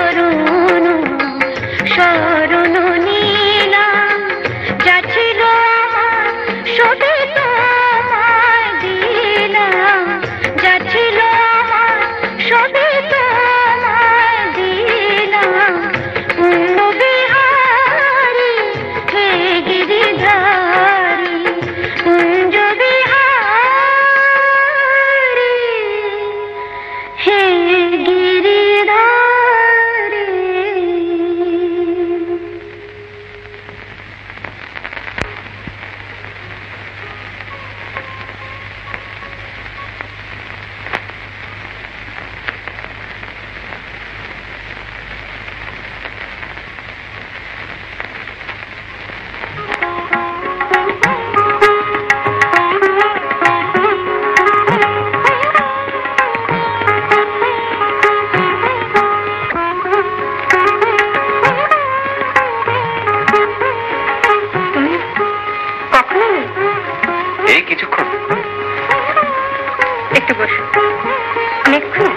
गुरु একটু বসুন।